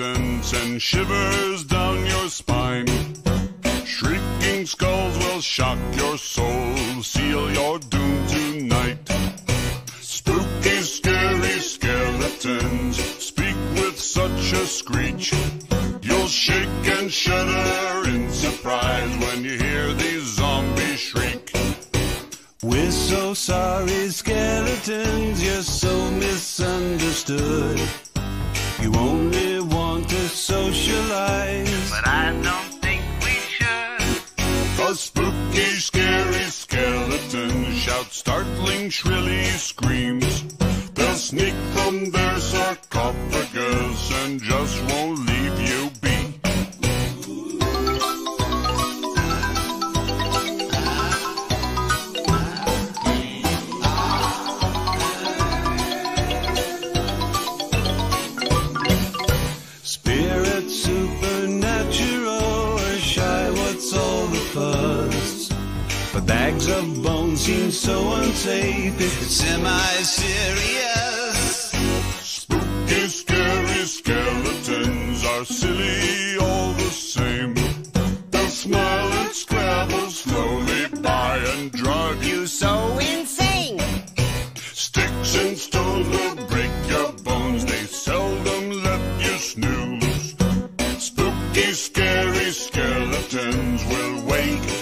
send shivers down your spine. Shrieking skulls will shock your soul, seal your doom tonight. Spooky, scary skeletons speak with such a screech. You'll shake and shudder in surprise when you hear these zombies shriek. We're so sorry, skeletons, you're so misunderstood. Cause spooky, scary skeletons shout startling, shrilly screams. They'll sneak from their sarcophagus and just won't But bags of bones seem so unsafe. It's semi-serious. Spooky, scary skeletons are silly all the same. They'll smile and scrabble slowly by and drive you so insane. Sticks and stones will break your bones. They seldom let you snooze. Spooky, scary skeletons will wake